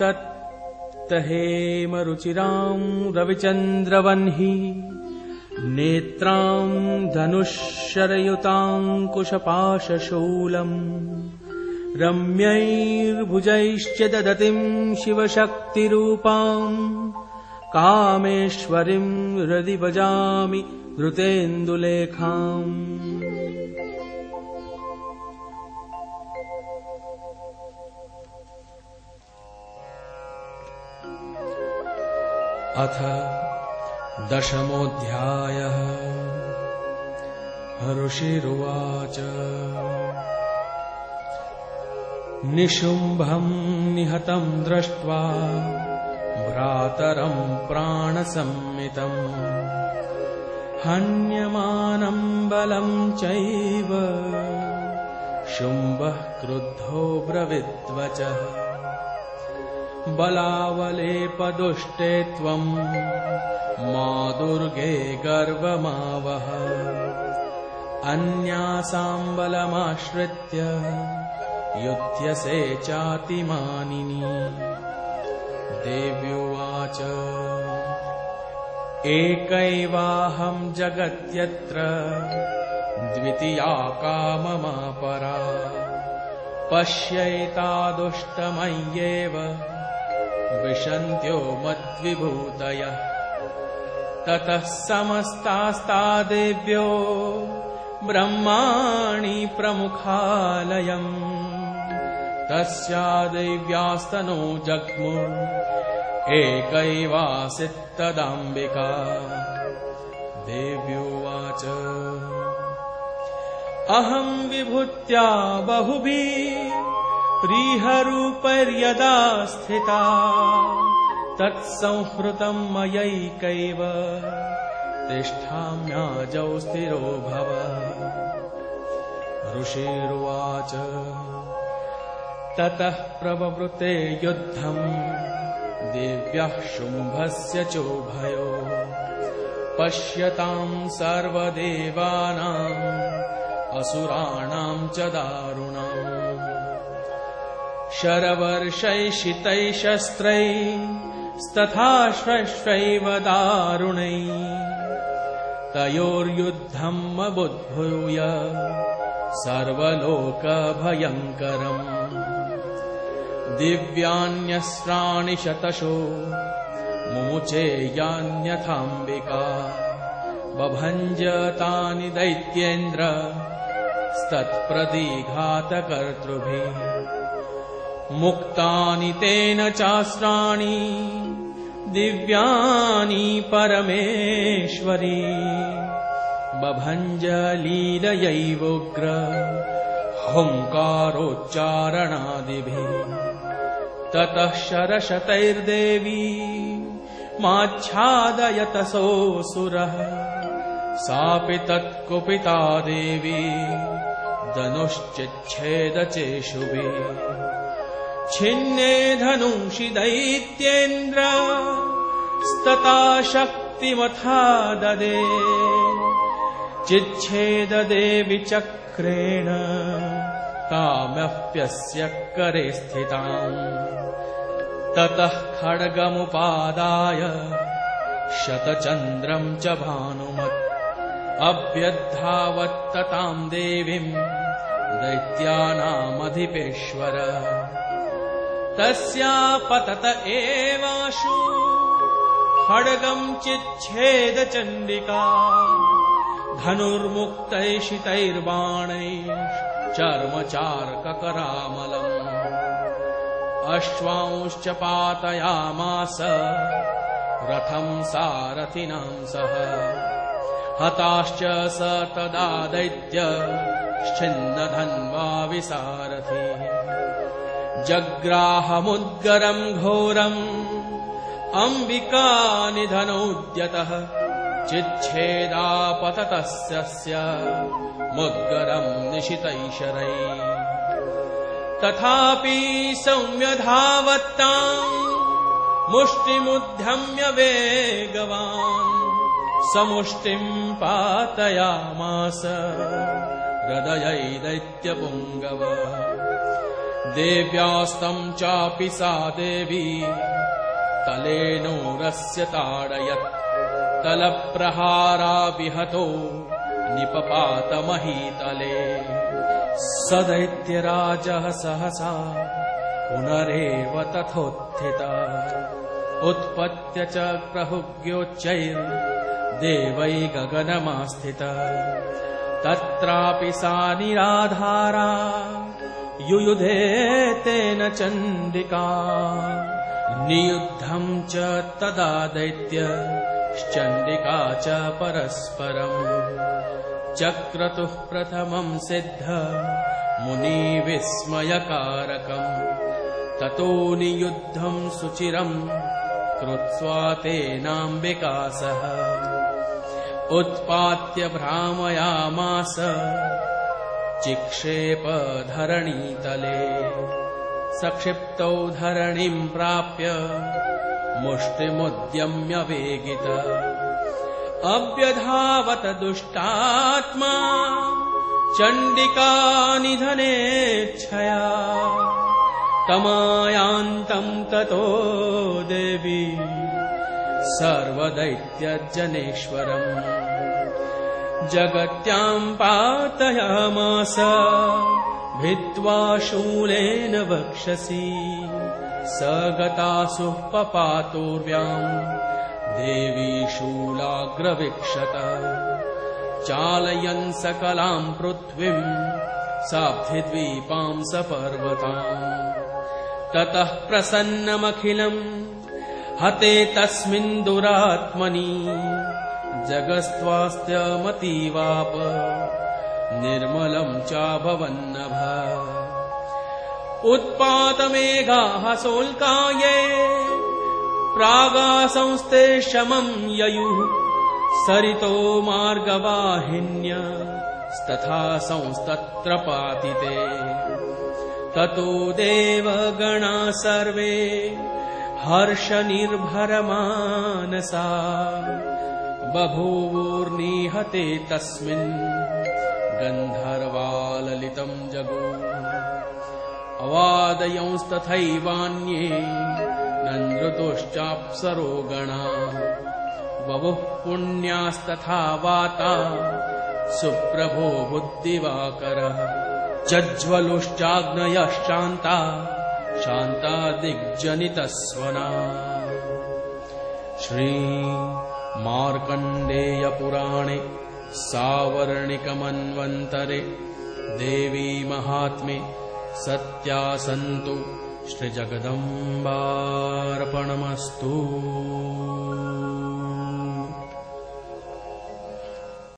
तत्तहेमरुचिराम् रविचन्द्रवह्नि नेत्राम् धनुःशरयुताङ्कुशपाशशूलम् रम्यैर्भुजैश्च ददतिम् शिवशक्तिरूपाम् कामेश्वरीम् हृदि भजामि घृतेन्दुलेखाम् अथ दशमोऽध्यायः। ऋषिरुवाच। निशुम्भम् निहतम् दृष्ट्वा भ्रातरम् प्राणसम्मितम् हन्यमानम् बलम् चैव शुम्भः क्रुद्धो ब्रविद्वचः बलावलेपदुष्टे त्वम् मा दुर्गे गर्वमावह। अन्यासाम् बलमाश्रित्य युध्यसे चातिमानिनी। देव्युवाच एकैवाहम् जगत्यत्र द्वितीया काममापरा। पश्यैतादुष्टमय्येव विशन्त्यो मद्विभूतयः। ततः समस्तास्ता देव्यो ब्रह्माणि प्रमुखालयम्। तस्या देव्यास्तनो जग्मु एकैवासित्तदाम्बिका। देव्योवाच। अहम् विभूत्या बहुभिः प्रीहरूपर्यदा स्थिता। तत्संहृतम् मयैकैव। तिष्ठाम्याजौ स्थिरो भव। ऋषिरुवाच। ततः प्रववृते युद्धम्। देव्यः शुम्भस्य चोभयो। पश्यताम् सर्वदेवानाम्। असुराणाम् च दारुणाम् शरवर्षैषितैः शस्त्रैस्तथा श्वश्वैव दारुणैः तयोर्युद्धम् अबुद्भूय सर्वलोकभयङ्करम् दिव्यान्यस्राणि शतशो मुचेयान्यथाम्बिका बभञ्जतानि दैत्येन्द्र स्तत्प्रदिघातकर्तृभिः मुक्तानि तेन चास्त्राणि दिव्यानि परमेश्वरी। बभञ्जलीलयैवोग्र हुङ्कारोच्चारणादिभिः। ततः शरशतैर्देवी माच्छादयतसोऽसुरः। सापि तत्कुपिता देवी धनुश्चिच्छेदचेषुभिः छिन्ने धनुषि दैत्येन्द्र स्तता शक्तिमथा ददे। चिच्छेददेवि चक्रेण तामप्यस्य करे स्थिताम्। ततः खड्गमुपादाय शतचन्द्रम् च भानुमत् अभ्यद्धावत्तताम् देवीम् दैत्यानामधिपेश्वर तस्या पतत एवाशु खड्गम् चिच्छेद चण्डिका धनुर्मुक्तैषितैर्बाणैश्चर्मचार्ककरामलम् अश्वांश्च पातयामास। रथम् सारथिनाम् सह। हताश्च स तदा दैत्य श्चिन्नधन्वा विसारथि जग्राहमुद्गरम् घोरम् अम्बिकानिधनोद्यतः चिच्छेदापततस्य मुद्गरम् निशितैशरै। तथापि सौम्यधावत्ताम् मुष्टिमुद्धम्य वेगवान् समुष्टिम् पातयामास हृदयै दैत्यपुङ्गव देव्यास्तम् चापि सा देवी। तलेनोरस्य ताडयत्। तलप्रहाराविहतो निपपातमहीतले। स दैत्यराजः सहसा पुनरेव तथोत्थित। उत्पत्य च प्रहुग्योच्चैर्देवै गगनमास्थित। तत्रापि सा निराधारा युयुधे तेन चण्डिका नियुद्धम् च तदा दैत्यश्चण्डिका च परस्परम् चक्रतुः प्रथमम् सिद्ध मुनिविस्मयकारकम्। ततो नियुद्धम् सुचिरम् कृत्वा तेनाम्बिकासः उत्पात्य भ्रामयामास चिक्षेपधरणीतले। सक्षिप्तौ धरणिम् प्राप्य मुष्टिमुद्यम्य वेगित अव्यधावत दुष्टात्मा चण्डिका निधनेच्छया तमायान्तम् ततो देवी सर्वदैत्यजनेश्वरम् जगत्याम् पातयामास भित्त्वा शूलेन वक्षसि। स गतासुः पपातोर्व्याम् देवी शूलाग्रविक्षत। चालयन् सकलाम् पृथ्वीम् साब्धिद्वीपाम् सपर्वताम्। ततः प्रसन्नमखिलम् हते तस्मिन् दुरात्मनि जगस्त्वास्त्यमतीवाप निर्मलम् चाभवन्नभ उत्पातमेघाः सोल्काये। प्रागासंस्ते शमम् ययुः। सरितो मार्गवाहिन्यस्तथा संस्तत्र पातिते ततो देवगणा सर्वे। हर्षनिर्भरमानसा बभूवूर्निहते तस्मिन् गन्धर्वाललितम् जगो। अवादयंस्तथैवान्ये नन्दृतुश्चाप्सरो गणा बभुः पुण्यास्तथा वाता सुप्रभो बुद्धिवाकरः। जज्ज्वलुश्चाग्नयश्चान्ता शान्ता दिग्जनितस्वना श्री मार्कण्डेयपुराणे सावर्णिकमन्वन्तरे देवी महात्मे सत्यासन्तु श्रीजगदम्बार्पणमस्तु